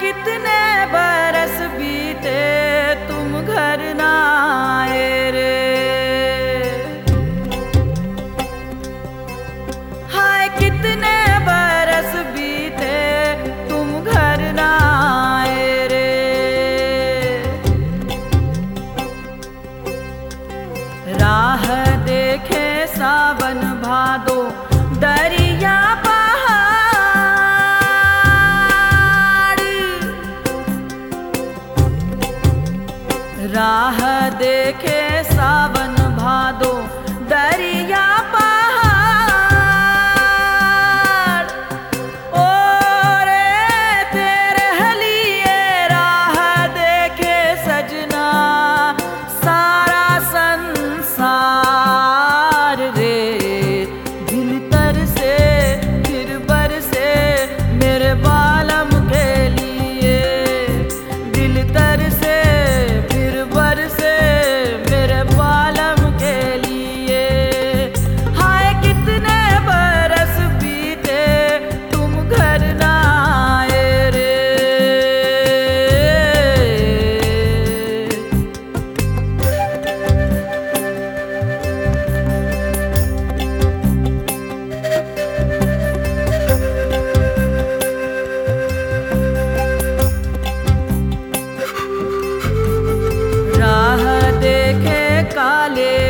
कितने राह देखे सावन भादो दरिया पहाड़। ओ रे तेरे लिए देखे सजना सारा संसार। काले